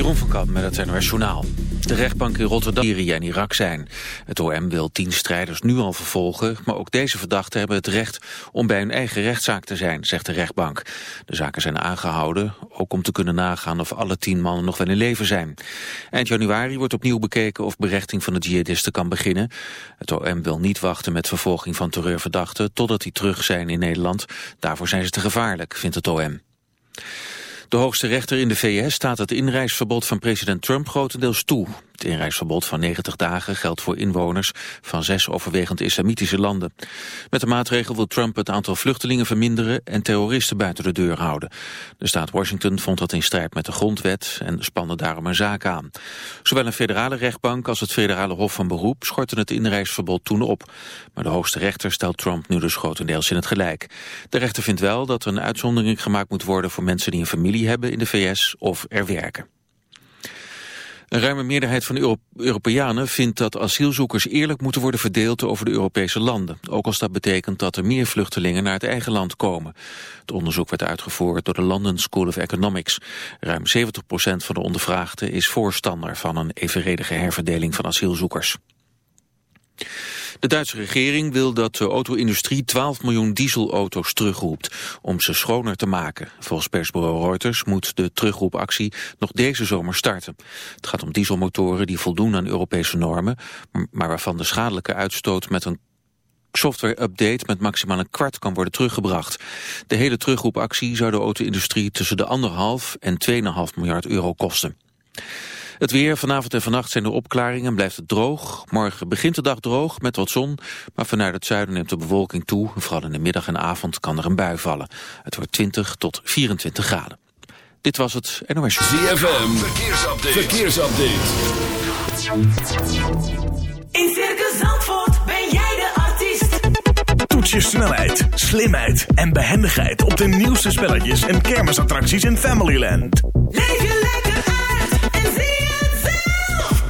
Jeroen van Kamp met het NOS Journaal. De rechtbank in Rotterdam, Syrië en Irak zijn. Het OM wil tien strijders nu al vervolgen, maar ook deze verdachten hebben het recht om bij hun eigen rechtszaak te zijn, zegt de rechtbank. De zaken zijn aangehouden, ook om te kunnen nagaan of alle tien mannen nog wel in leven zijn. Eind januari wordt opnieuw bekeken of berechting van de jihadisten kan beginnen. Het OM wil niet wachten met vervolging van terreurverdachten totdat die terug zijn in Nederland. Daarvoor zijn ze te gevaarlijk, vindt het OM. De hoogste rechter in de VS staat het inreisverbod van president Trump grotendeels toe. Het inreisverbod van 90 dagen geldt voor inwoners van zes overwegend islamitische landen. Met de maatregel wil Trump het aantal vluchtelingen verminderen en terroristen buiten de deur houden. De staat Washington vond dat in strijd met de grondwet en spande daarom een zaak aan. Zowel een federale rechtbank als het federale hof van beroep schorten het inreisverbod toen op. Maar de hoogste rechter stelt Trump nu dus grotendeels in het gelijk. De rechter vindt wel dat er een uitzondering gemaakt moet worden voor mensen die een familie hebben in de VS of er werken. Een ruime meerderheid van Europeanen vindt dat asielzoekers eerlijk moeten worden verdeeld over de Europese landen. Ook als dat betekent dat er meer vluchtelingen naar het eigen land komen. Het onderzoek werd uitgevoerd door de London School of Economics. Ruim 70% van de ondervraagden is voorstander van een evenredige herverdeling van asielzoekers. De Duitse regering wil dat de auto-industrie 12 miljoen dieselauto's terugroept om ze schoner te maken. Volgens persbureau Reuters moet de terugroepactie nog deze zomer starten. Het gaat om dieselmotoren die voldoen aan Europese normen, maar waarvan de schadelijke uitstoot met een software-update met maximaal een kwart kan worden teruggebracht. De hele terugroepactie zou de auto-industrie tussen de anderhalf en 2,5 miljard euro kosten. Het weer, vanavond en vannacht zijn er opklaringen en blijft het droog. Morgen begint de dag droog met wat zon, maar vanuit het zuiden neemt de bewolking toe. Vooral in de middag en avond kan er een bui vallen. Het wordt 20 tot 24 graden. Dit was het NOS ZFM, verkeersupdate. verkeersupdate. In Circus Zandvoort ben jij de artiest. Toets je snelheid, slimheid en behendigheid op de nieuwste spelletjes en kermisattracties in Familyland. Leef je lekker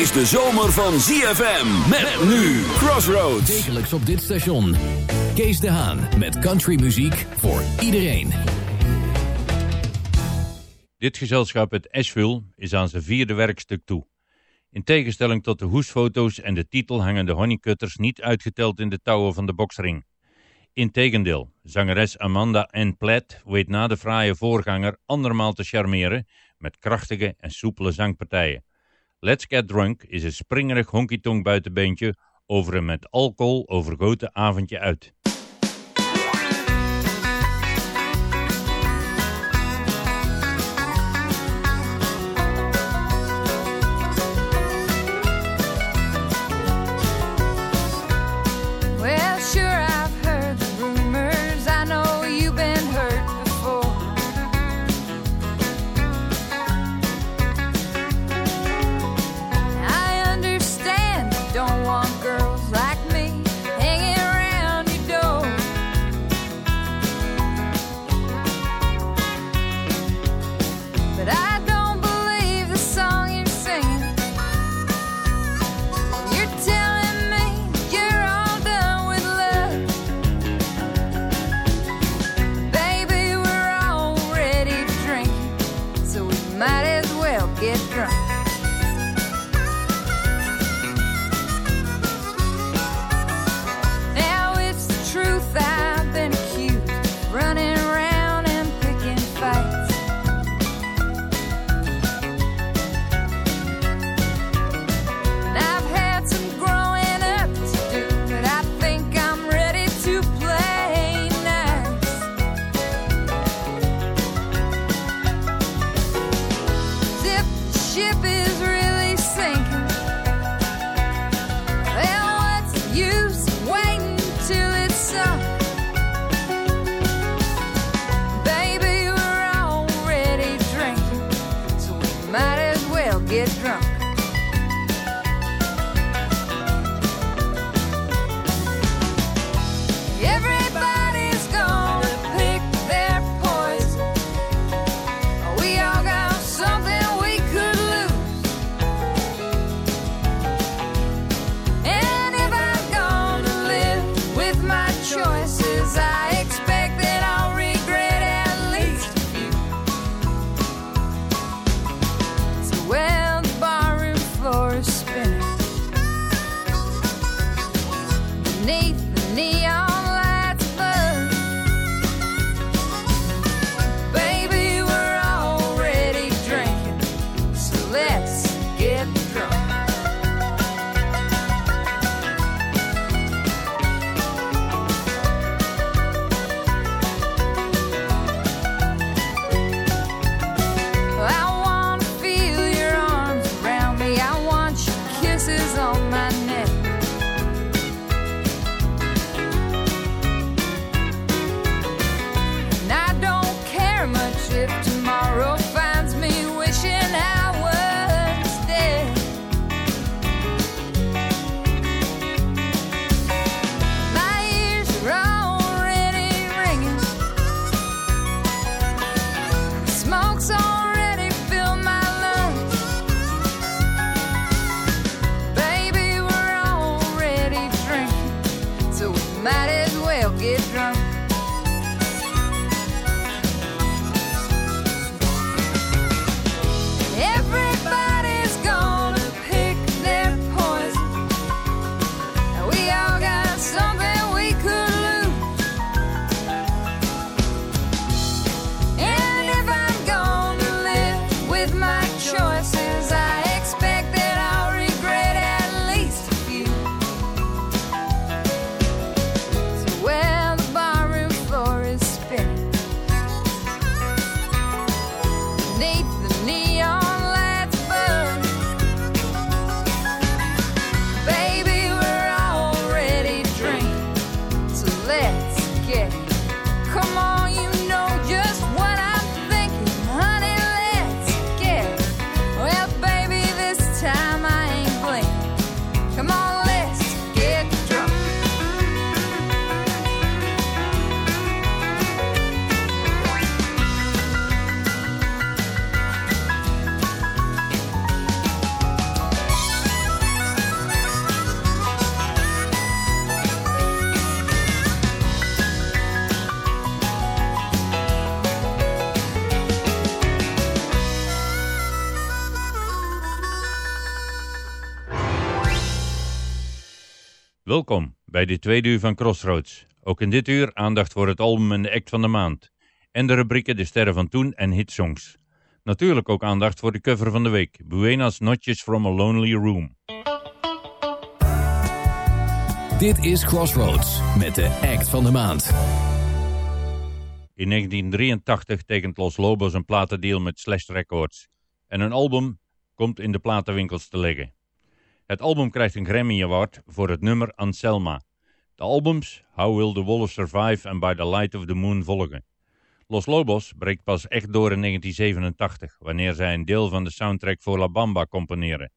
Is de zomer van ZFM. Met nu Crossroads. Wekelijks op dit station. Kees de Haan met countrymuziek voor iedereen. Dit gezelschap uit Asheville is aan zijn vierde werkstuk toe. In tegenstelling tot de hoesfoto's en de titel hangen de honeycutters niet uitgeteld in de touwen van de boksring. Integendeel, zangeres Amanda N. Platt weet na de fraaie voorganger andermaal te charmeren met krachtige en soepele zangpartijen. Let's Get Drunk is een springerig honky-tonk buitenbeentje over een met alcohol overgoten avondje uit. Welkom bij de tweede uur van Crossroads. Ook in dit uur aandacht voor het album en de act van de maand. En de rubrieken De Sterren van Toen en Hitsongs. Natuurlijk ook aandacht voor de cover van de week. Buenas noches from a lonely room. Dit is Crossroads met de act van de maand. In 1983 tekent Los Lobos een platendeal met Slash Records. En een album komt in de platenwinkels te liggen. Het album krijgt een Grammy Award voor het nummer Anselma. De albums How Will the Wolf Survive en By the Light of the Moon volgen. Los Lobos breekt pas echt door in 1987, wanneer zij een deel van de soundtrack voor La Bamba componeren.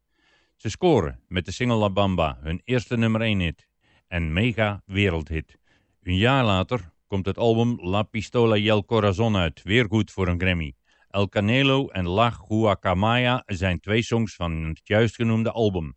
Ze scoren met de single La Bamba hun eerste nummer 1 hit en mega wereldhit. Een jaar later komt het album La Pistola y el Corazon uit, weer goed voor een Grammy. El Canelo en La Guacamaya zijn twee songs van het juist genoemde album.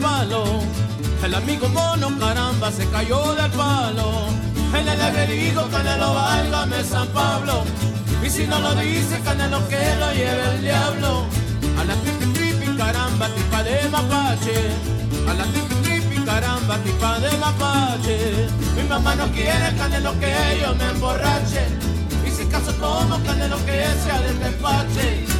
Del. El amigo mono caramba se cayó del palo. El averiguo Canelo válgame San Pablo. Y si no lo dice Canelo que lo lleve el diablo. A la tripi tripi caramba tipa de mapache. A la tripi tripi caramba tipa de mapache. Mi mamá no quiere Canelo que yo me emborrache. Y si caso tomo Canelo que sea de despache.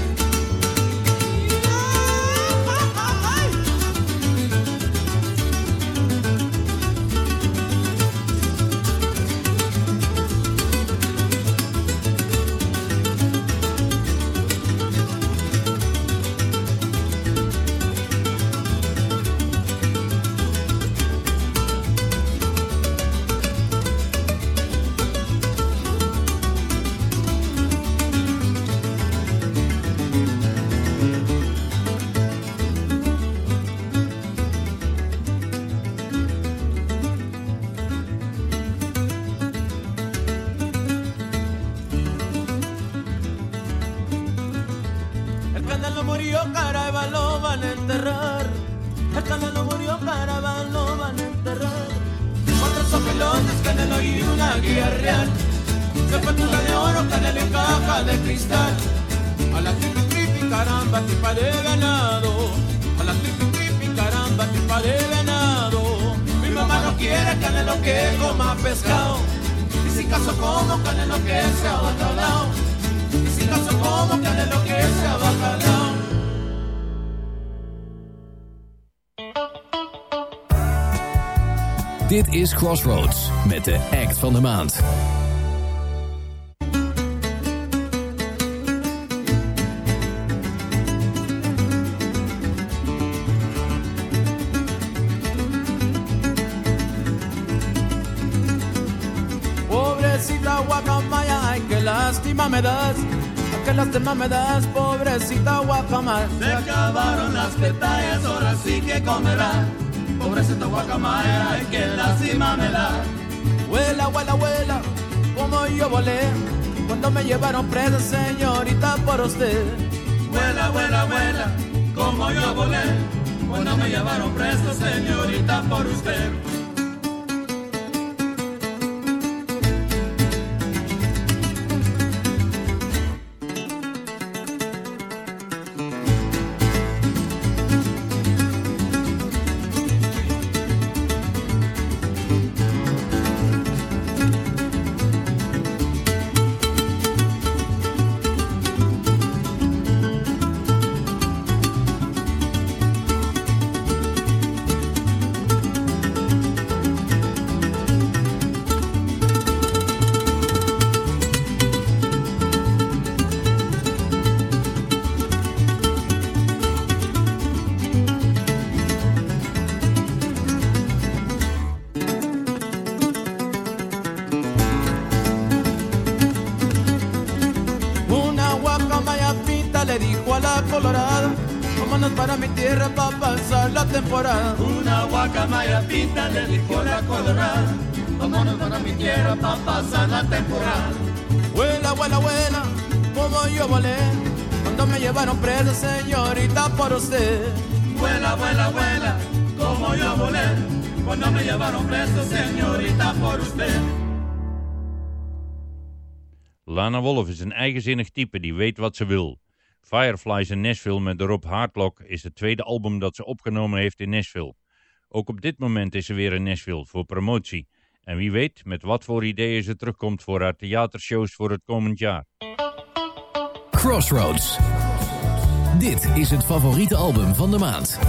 Caramba, tipa de ganado. Mi mamá no quiere canelo que coma pescado. Y si caso como canelo que sea bacalao. Y si caso como canelo que sea bacalao. Dit is Crossroads met de act van de maand. Qué lástima me das, qué lástima me das, pobrecita guacamaya. Se acabaron las petallas, ahora sí que comerá. Pobrecita guacamaya, ay qué lástima me da. Huela, huela, huela, como yo volé, cuando me llevaron presa, señorita, por usted. Vuela, vuela, vuela, como yo volé, cuando me llevaron preso, señorita, por usted. Pinta le dijo a la colorada, vámonos para mi tierra para pasar la temporada. Una guacamaya pinta le dijo a la colorada, vámonos para mi tierra para pasar la temporada. Vuela, vuela, vuela, como yo volé, cuando me llevaron preso, señorita, por usted. Vuela, vuela, vuela, como yo volé, cuando me llevaron preso, señorita, por usted. Lana Wolf is een eigenzinnig type die weet wat ze wil. Fireflies in Nashville met erop Hardlock is het tweede album dat ze opgenomen heeft in Nashville. Ook op dit moment is ze weer in Nashville voor promotie. En wie weet met wat voor ideeën ze terugkomt voor haar theatershows voor het komend jaar. Crossroads. Dit is het favoriete album van de maand.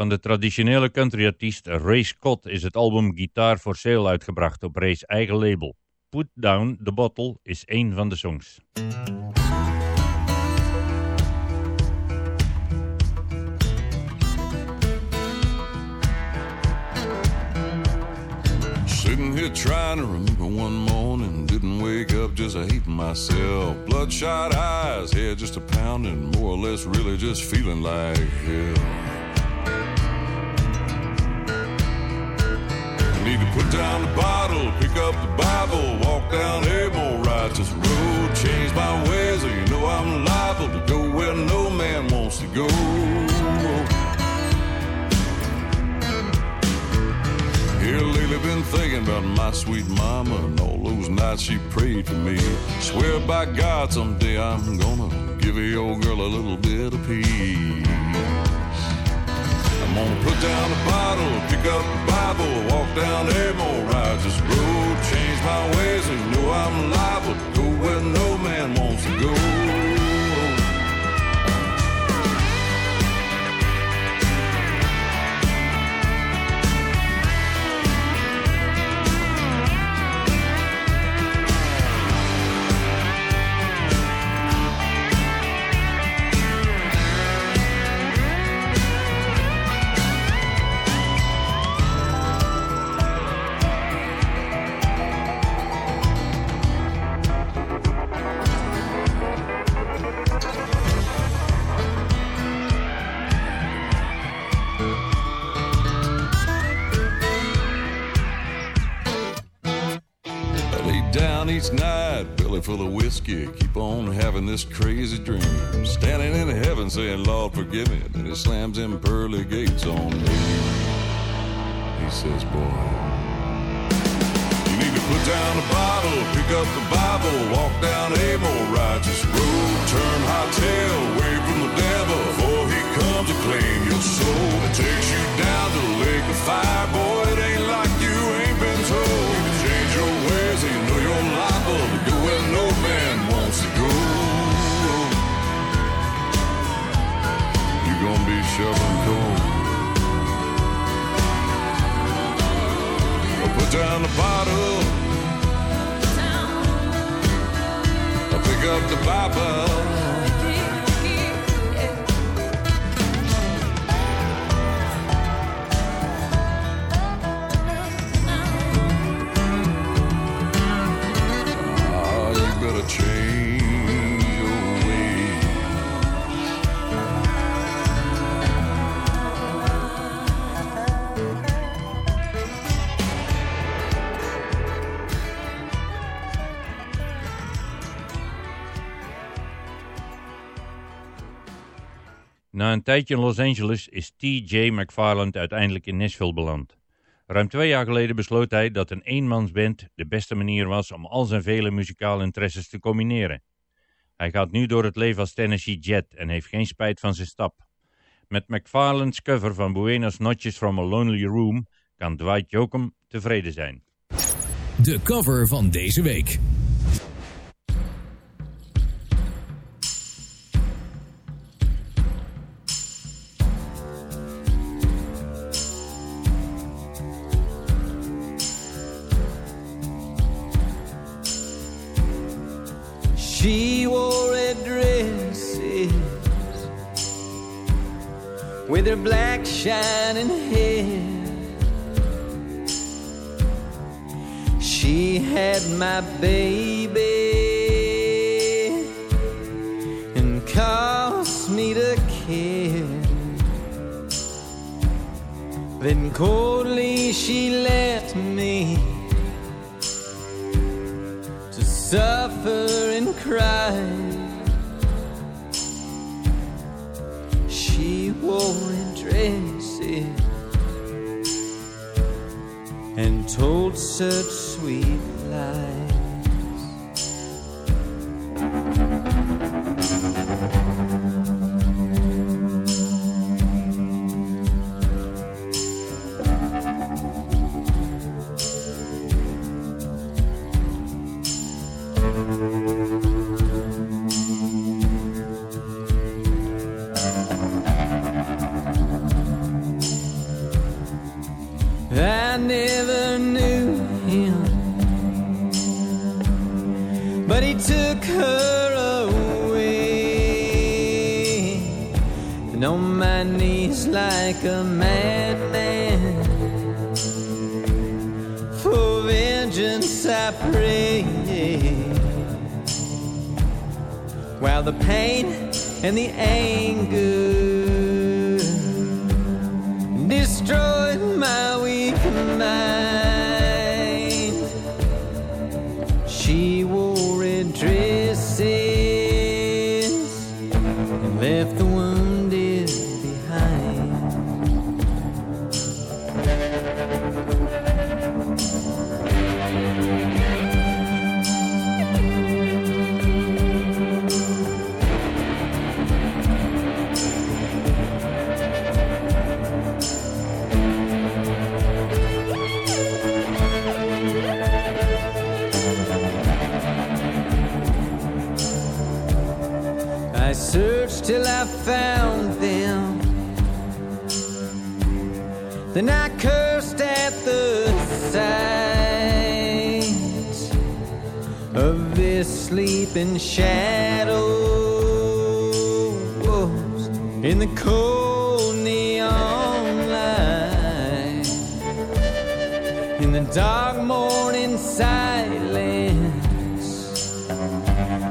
Van de traditionele countryartiest Ray Scott is het album Guitar for Sale uitgebracht op Ray's eigen label. Put Down the Bottle is één van de songs. Sitting here trying to remember one morning, didn't wake up just hating myself. Bloodshot eyes, head just a pounding, more or less really just feeling like hell. To put down the bottle, pick up the Bible, walk down a more righteous road, change my ways, or you know I'm liable to go where no man wants to go. Here lately been thinking about my sweet mama and all those nights she prayed for me. Swear by God someday I'm gonna give old girl a little bit of peace. Gonna put down the bottle, pick up the Bible, walk down a more righteous road, change my ways and know I'm liable to go where no man wants to go. Belly full of whiskey, keep on having this crazy dream. Standing in heaven saying, Lord, forgive me. Then he slams them pearly gates on me. He says, boy, you need to put down the bottle, pick up the Bible, walk down a more righteous road, turn hightail away from the devil before he comes to claim your soul. It takes you down to the lake of fire, boy, it ain't like you ain't been told. Gonna be shoveling coal. Put down the bottle. I Pick up the Bible. Ah, change Na een tijdje in Los Angeles is T.J. McFarland uiteindelijk in Nashville beland. Ruim twee jaar geleden besloot hij dat een eenmansband de beste manier was om al zijn vele muzikale interesses te combineren. Hij gaat nu door het leven als Tennessee Jet en heeft geen spijt van zijn stap. Met McFarland's cover van Buenos Noches from a Lonely Room kan Dwight Jokum tevreden zijn. De cover van deze week. She wore red dresses with her black shining hair. She had my baby and caused me to care. Then coldly she left me suffer and cry. She wore dresses and told such sweet lies. never knew him, but he took her away. And on my knees, like a madman, for vengeance I pray. While the pain and the anger of this sleeping shadows in the cold neon light. In the dark morning silence,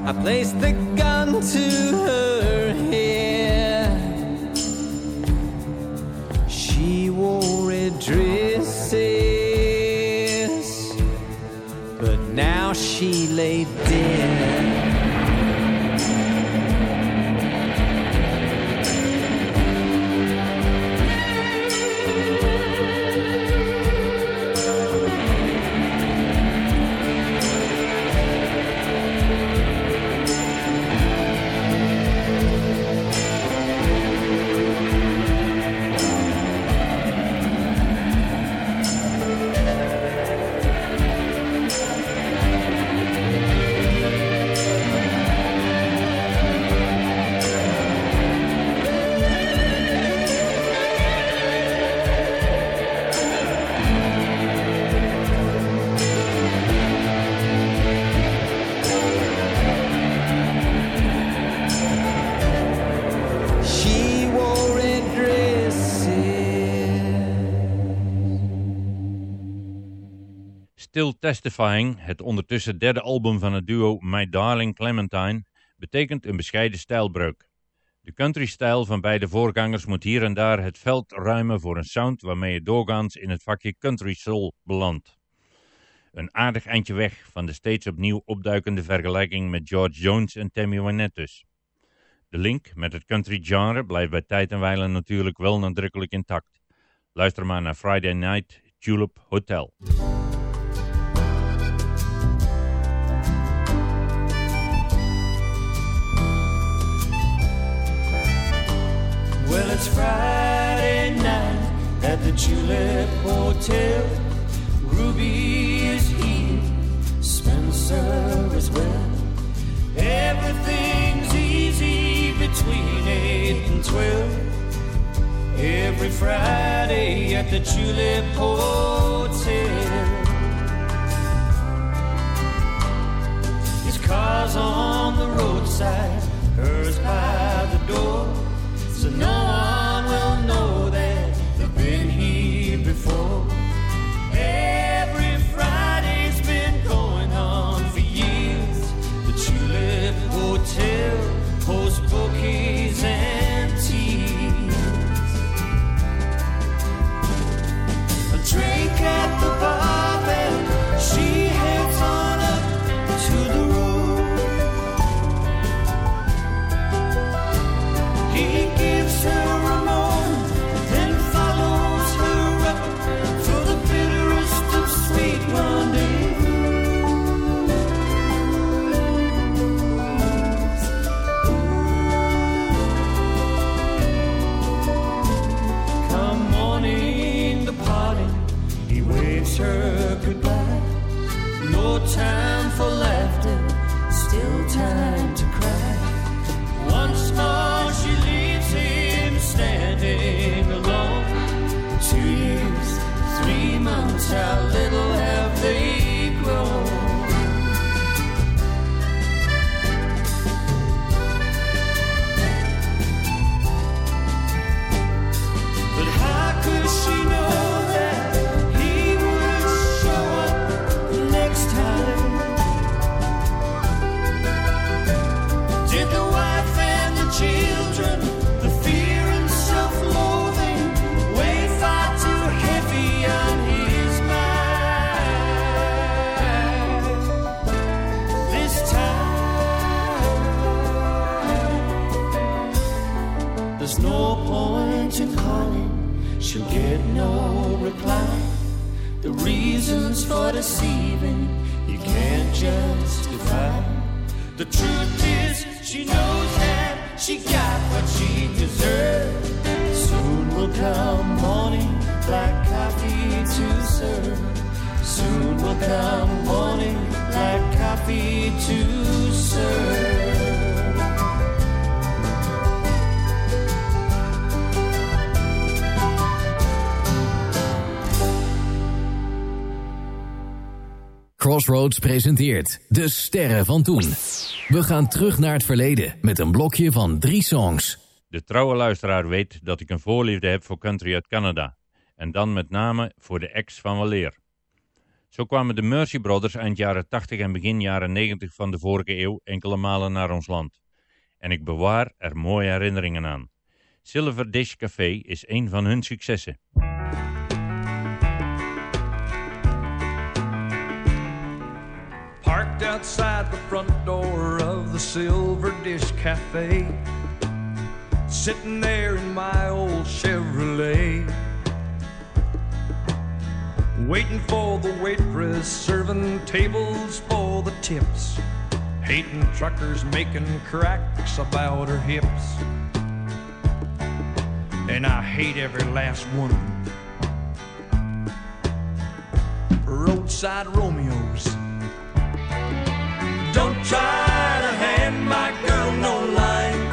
I placed the gun to now she lay dead. Testifying, het ondertussen derde album van het duo My Darling Clementine, betekent een bescheiden stijlbreuk. De country-stijl van beide voorgangers moet hier en daar het veld ruimen voor een sound waarmee je doorgaans in het vakje country soul belandt. Een aardig eindje weg van de steeds opnieuw opduikende vergelijking met George Jones en Tammy Wynette dus. De link met het country genre blijft bij tijd en wijle natuurlijk wel nadrukkelijk intact. Luister maar naar Friday Night Tulip Hotel. Well, it's Friday night at the Tulip Hotel. Ruby is here, Spencer as well. Everything's easy between 8 and 12. Every Friday at the Tulip Hotel. His car's on the roadside, hers by the door. So no one will know that shall The reasons for deceiving you can't justify. The truth is, she knows that she got what she deserved. Soon will come morning, black coffee to serve. Soon will come morning, black coffee to serve. Crossroads presenteert De Sterren van Toen. We gaan terug naar het verleden met een blokje van drie songs. De trouwe luisteraar weet dat ik een voorliefde heb voor country uit Canada. En dan met name voor de ex van Waleer. Zo kwamen de Mercy Brothers eind jaren 80 en begin jaren 90 van de vorige eeuw enkele malen naar ons land. En ik bewaar er mooie herinneringen aan. Silver Dish Café is een van hun successen. Parked outside the front door of the Silver Dish Cafe. Sitting there in my old Chevrolet. Waiting for the waitress serving tables for the tips. Hating truckers making cracks about her hips. And I hate every last one. Roadside Romeos. Don't try to hand my girl no line.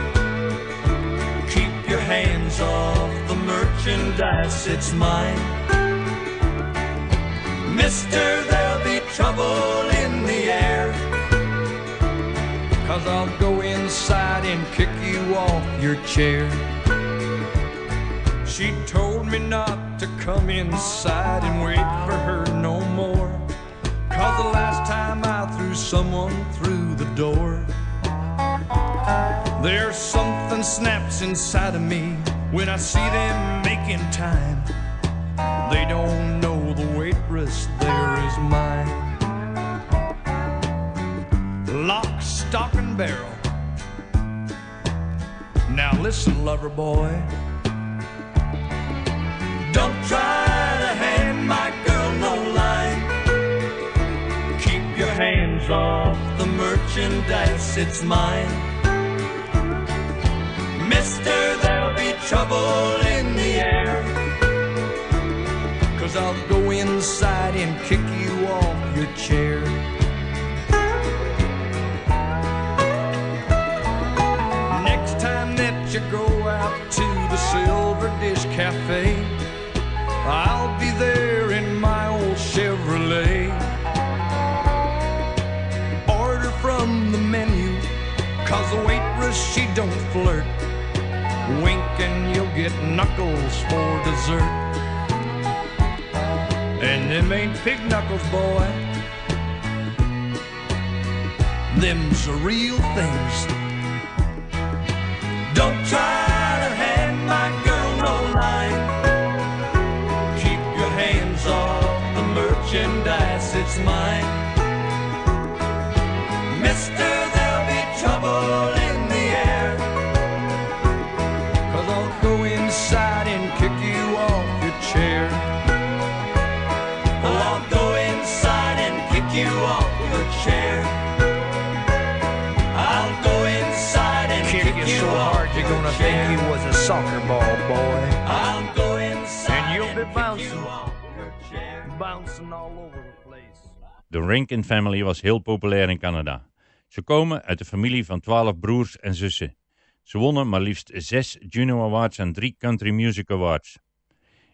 Keep your hands off the merchandise, it's mine. Mister, there'll be trouble in the air. Cause I'll go inside and kick you off your chair. She told me not to come inside and wait for her no more. Cause the last time I someone through the door, there's something snaps inside of me when I see them making time. They don't know the waitress there is mine. Lock, stock, and barrel. Now listen, lover boy. Don't try off the merchandise, it's mine. Mister, there'll be trouble in the air. Cause I'll go inside and kick you off your chair. Next time that you go out to the Silver Dish Cafe, flirt. Wink and you'll get knuckles for dessert. And them ain't pig knuckles, boy. Them's the real things. Gonna chair. think you was a soccer ball, boy. I'll go inside And you'll be bouncing, bouncing all over the place. De Rankin Family was heel populair in Canada. Ze komen uit de familie van twaalf broers en zussen. Ze wonnen maar liefst zes Juno Awards en drie Country Music Awards.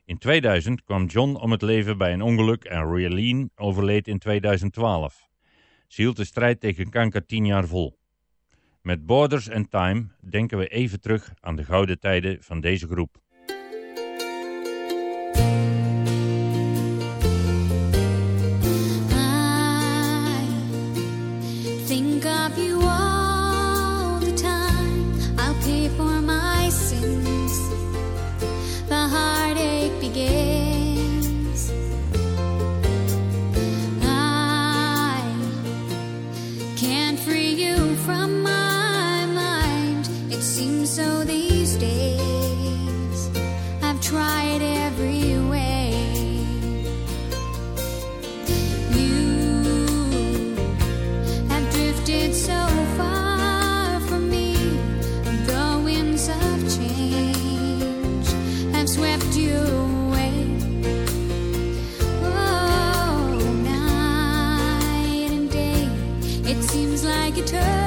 In 2000 kwam John om het leven bij een ongeluk en Raylene overleed in 2012. Ze hield de strijd tegen kanker tien jaar vol. Met Borders and Time denken we even terug aan de gouden tijden van deze groep. Turn.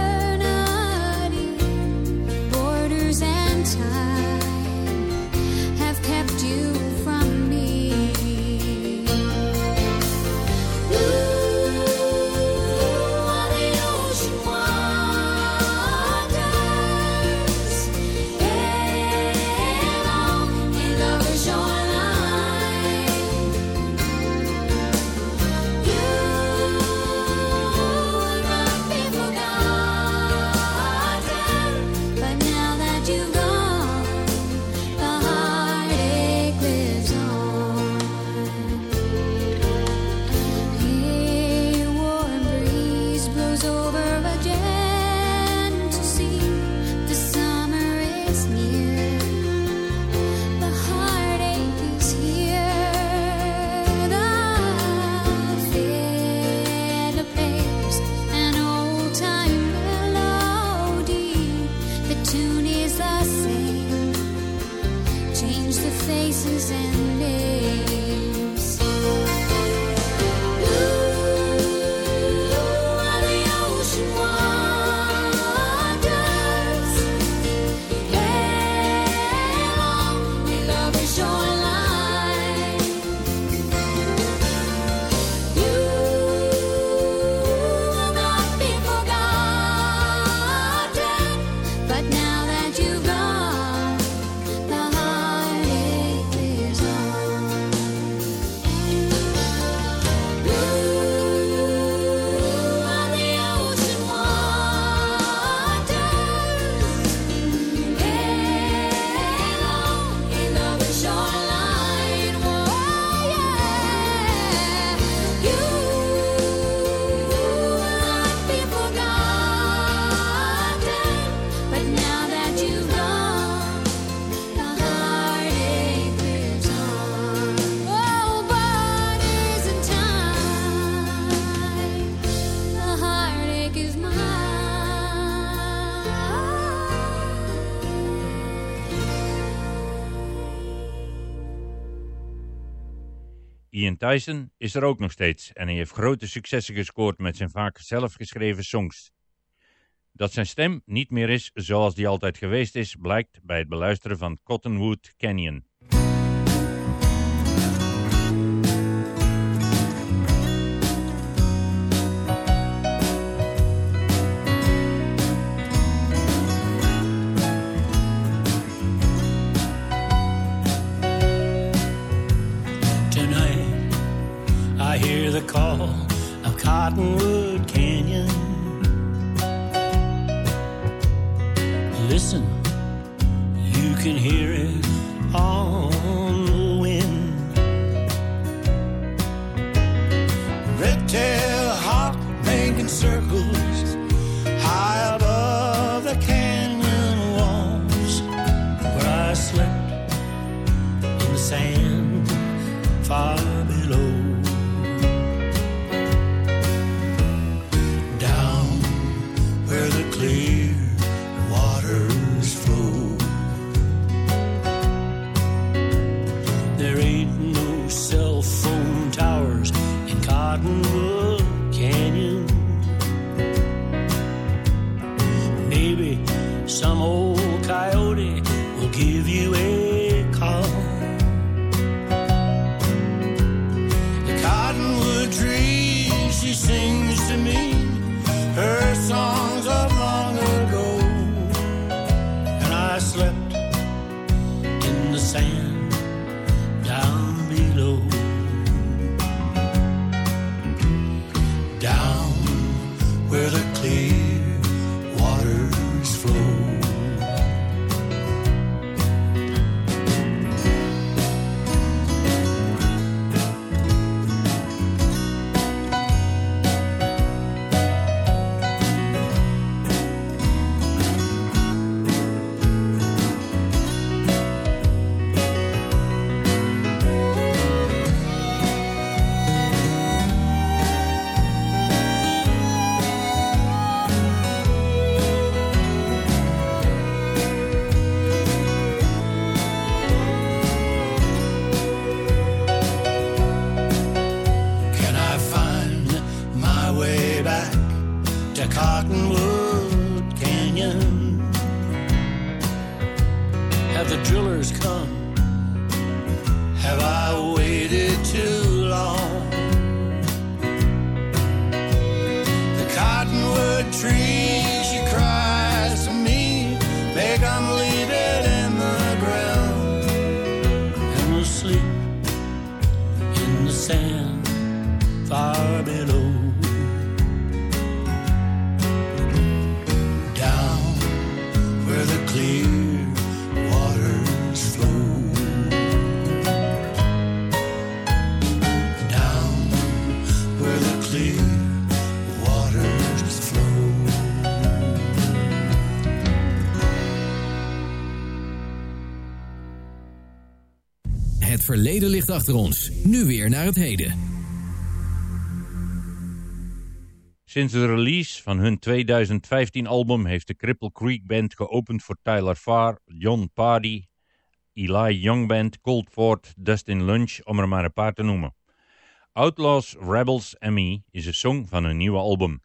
Ian Tyson is er ook nog steeds en hij heeft grote successen gescoord met zijn vaak zelfgeschreven songs. Dat zijn stem niet meer is zoals die altijd geweest is, blijkt bij het beluisteren van Cottonwood Canyon. the call of Cottonwood Canyon. Listen, you can hear it on the wind. Red tail hawk making circles high above the canyon walls where I slept in the sand far verleden ligt achter ons. Nu weer naar het heden. Sinds de release van hun 2015-album heeft de Cripple Creek Band geopend voor Tyler Farr, John Pardy, Eli Young Band, Coldford, Dustin Lunch, om er maar een paar te noemen. Outlaws, Rebels en Me is een song van hun nieuwe album.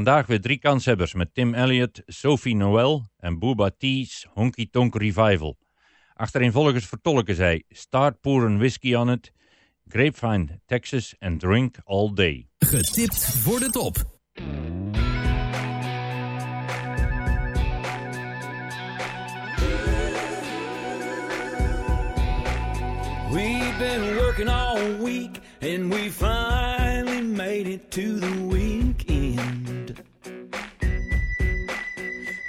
Vandaag weer drie kanshebbers met Tim Elliott, Sophie Noel en Booba T's Honky Tonk Revival. Achtereenvolgens vertolken zij Start Pouring Whiskey on It, Grapevine Texas and Drink All Day. Getipt voor de top. We've been working all week and we finally made it to the week.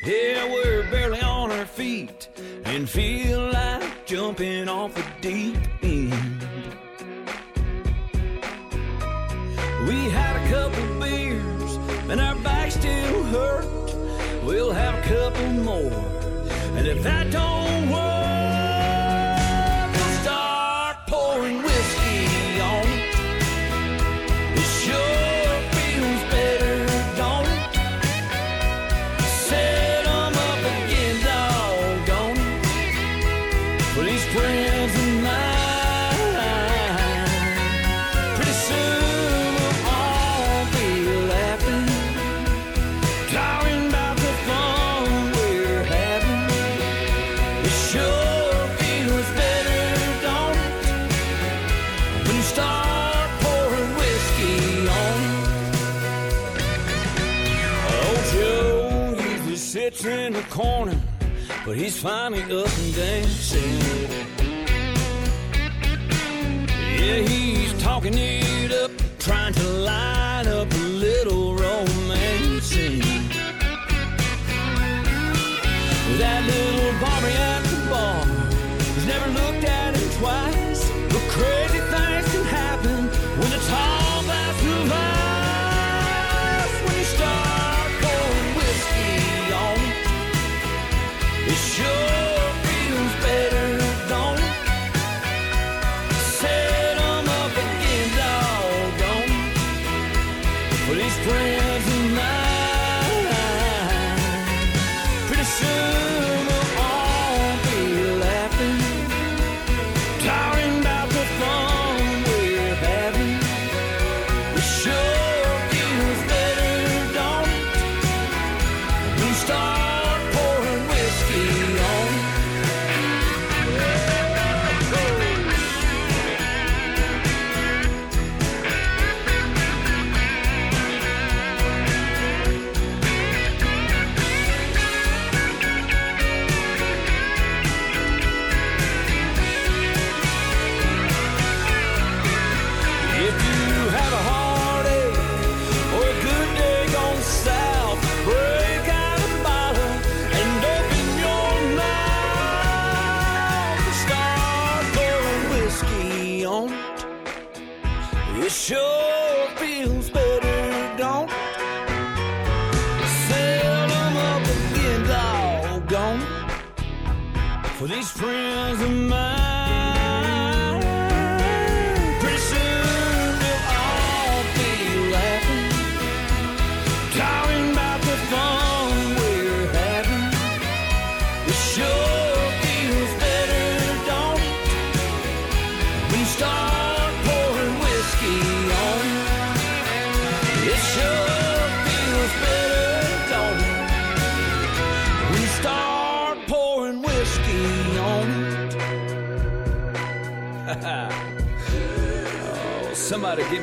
Yeah, we're barely on our feet and feel like jumping off a deep end. We had a couple beers and our backs still hurt. We'll have a couple more, and if that don't work. corner, but he's finally up and dancing. Yeah, he's talking it.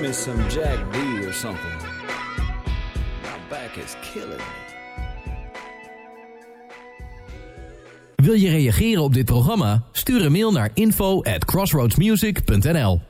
me some Jack B or something. My back is killing me. Wil je reageren op dit programma? Stuur een mail naar info at crossroadsmusic.nl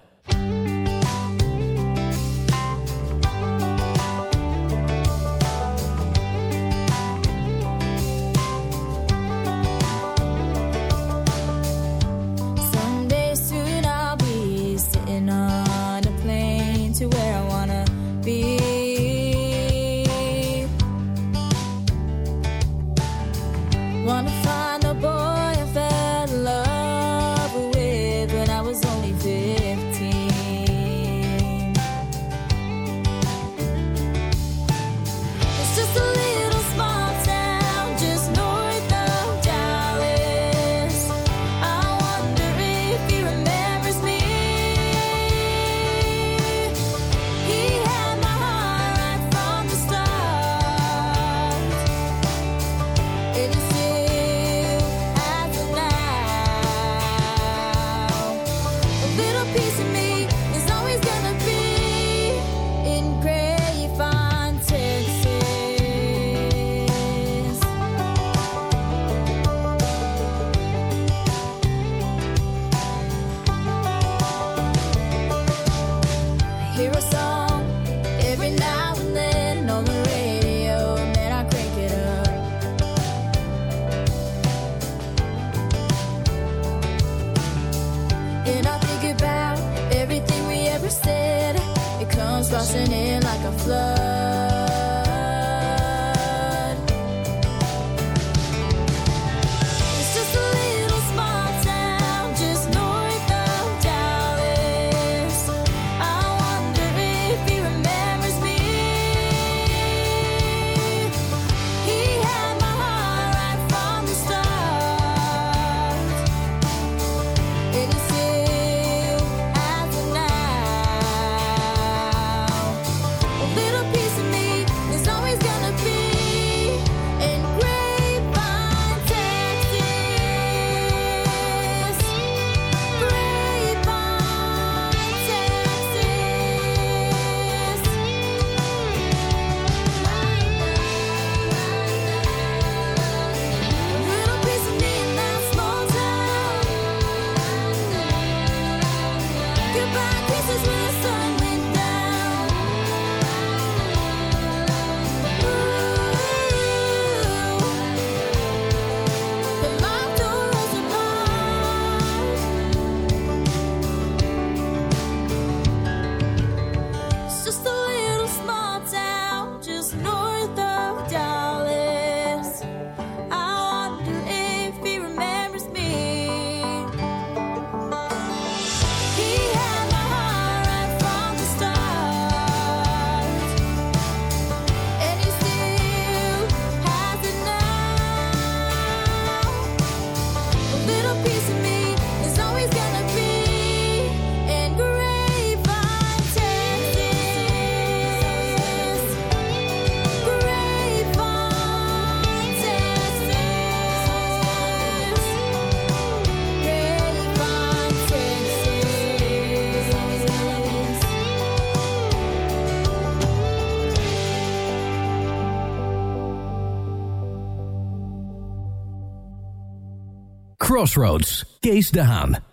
Crossroads, Kees Dahan.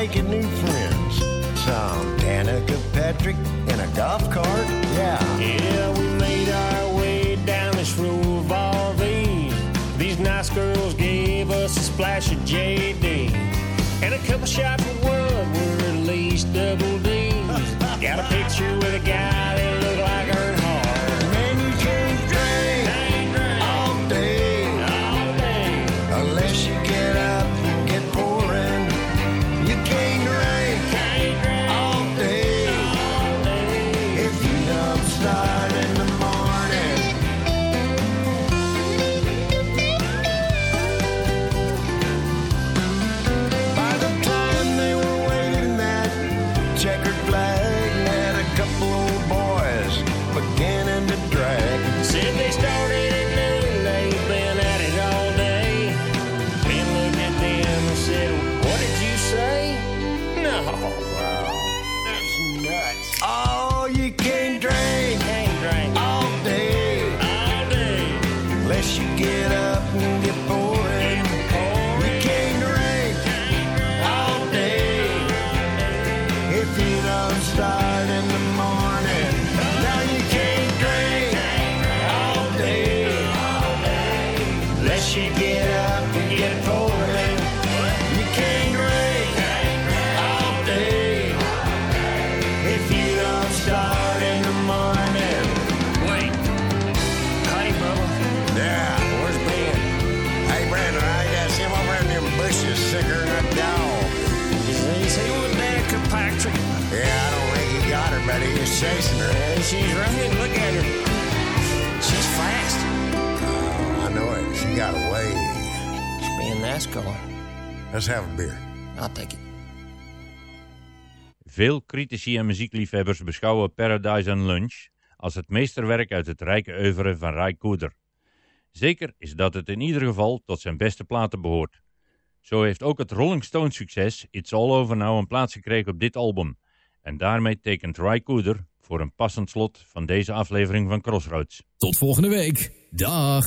making new friends. Some Danica Patrick in a golf cart, yeah. Yeah, we made our way down this Rouvre These nice girls gave us a splash of JD. And a couple shots of world were at least double chasing her. And she's running. Look at her. She's fast. Oh, I know it. She got away. She's being NASCAR. Let's have a beer. I'll take it. Veel critici en muziekliefhebbers beschouwen Paradise and Lunch als het meesterwerk uit het rijke oeuvre van Ray Cooder. Zeker is dat het in ieder geval tot zijn beste platen behoort. Zo heeft ook het Rolling Stones succes It's All Over Now een plaats gekregen op dit album. En daarmee tekent Ray Cooder voor een passend slot van deze aflevering van Crossroads. Tot volgende week. Dag.